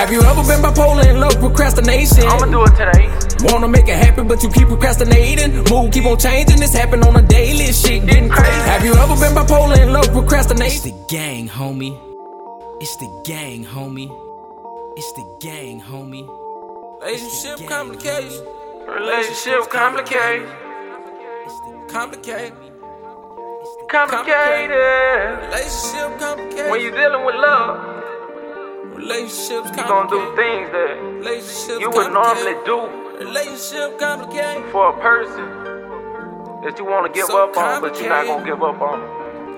Have you ever been bipolar in love procrastination? I'ma do it today. Wanna make it happen, but you keep procrastinating. Mood keep on changing, this happen on a daily. Shit getting crazy. Have you ever been bipolar in love with It's procrastination? the gang, homie. It's the gang, homie. It's the gang, homie. Relationship complication. Relationship complicated. Complicated. Complicated. Relationship complicated. When you're dealing with love, relationships you gonna do things that Relationships you would normally do Relationship complicated. for a person that you want to give So up on, but you're not complicated. gonna give up on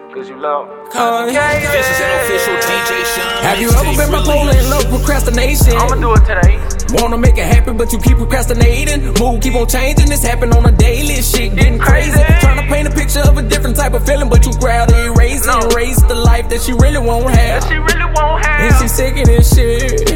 because you love. Complicated. This is an official DJ Sean. Have you ever been bipolar in love with procrastination? I'ma do it today. Wanna make it happen, but you keep procrastinating. Mood keep on changing, this happen on a daily. Shit getting crazy. Trying to paint a picture of a different type of feeling, but you grab the erase No. and erase the life that she really won't have. She really won't And have. she sick of this shit.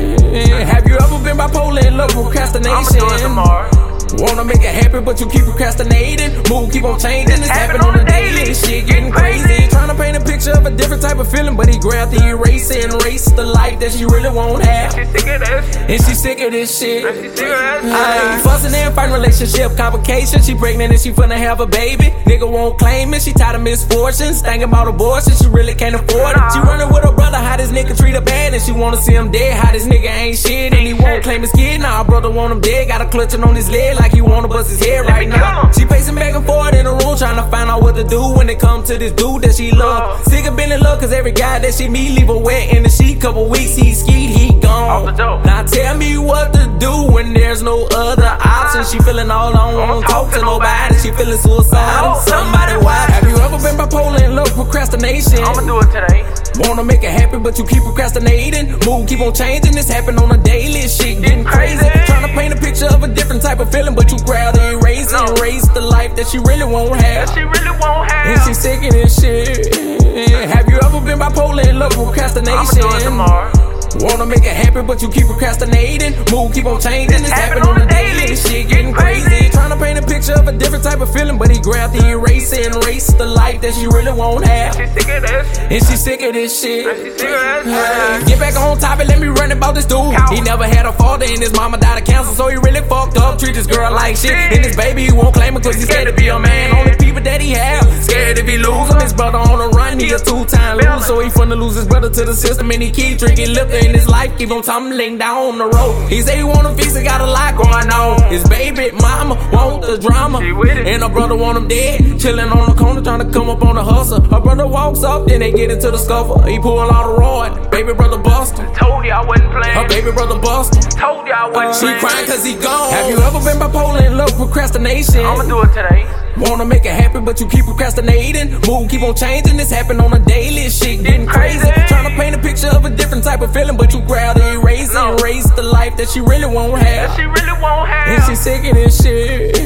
Have you ever been bipolar in love with procrastination? it tomorrow. Wanna make it happen, but you keep procrastinating. Mood keep on changing, this happen on a daily. Shit getting crazy. Trying to paint a picture of a different type of feeling, but he grabbed the eraser and erased the life that she really won't have. She sick of that shit. And she sick of this shit. She sick of that Ay, shit. fussing and fighting relationship complications. She pregnant and she finna have a baby. Nigga won't claim it. She tired of misfortunes. Thinking about abortion. She really can't afford it. She running with her brother. How this nigga treat her bad. And she wanna see him dead. How this nigga ain't shit. And he won't claim his kid. Nah, brother want him dead. Got a clutching on his leg like he wanna bust his head right now. She pacing back and forth in the room trying to find out what to do when it comes to this dude that she love. Sick of being in love cause every guy that she meet leave her wet in the sheet. Couple weeks he skied, he gone. Now tell me what to do when there's no other option. She feeling all alone, won't talk to nobody. She feeling suicidal. Oh. Somebody watch. Have you ever been bipolar in love procrastination? I'ma do it today. Wanna make it happen, but you keep procrastinating. Mood keep on changing, this happen on a daily. Shit getting crazy. Trying to paint a picture of a different type of feeling, but you grab the eraser and erase the life that she really won't have. She really won't And have. she sick of this shit. Have you ever been bipolar in love with procrastination? it tomorrow. Wanna make it happen, but you keep procrastinating. Mood keep on changing, this happen on a daily. Shit getting crazy. Trying to paint a picture of a different type of feeling, but he grabbed the eraser and erased the life that she really won't have. She sick of that. And she sick of this shit. She sick of that Hey, shit. Get back on top and let me run about this dude. He never had a father and his mama died of cancer, so he really fucked up. Treat this girl like shit. And his baby he won't claim it cause he's scared to be a man. Only people that he have, scared if he lose him. His brother on the run, he a two-time loser, so he finna lose his brother to the system. And he keep drinking liquor in his life, keep on tumbling down the road. He say he wanna fix it, got a lot going on. His baby mama want the drama, She and her brother want him dead. Chilling on the corner trying to come up on the hustle. Her brother walks up, then they get into the scuffle. He pull out a rod, baby brother bust him. Told you I wasn't playing. Her baby brother bust him. Told you I wasn't She playing. crying cause he gone. Have you ever been bipolar in love procrastination? I'ma do it today. Wanna make it happen, but you keep procrastinating. Mood keep on changing, this happen on a daily. Shit getting crazy. Trying to paint a picture of a different type of feeling, but you grab the eraser and erase the life that she really won't have. She really won't have. And she sick of this shit.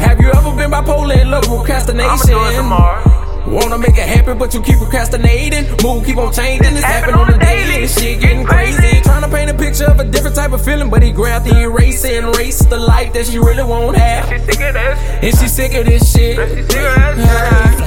Have you ever been bipolar in love with I'ma procrastination? Do it tomorrow. Wanna make it happen, but you keep procrastinating. Mood keep on changing, this happen on a daily. This Shit getting crazy. Trying to paint a picture of a different type of feeling, but he grabbed the eraser and erased the life that she really won't have. She sick of this. And she sick of this shit. She sick of that shit. Hey.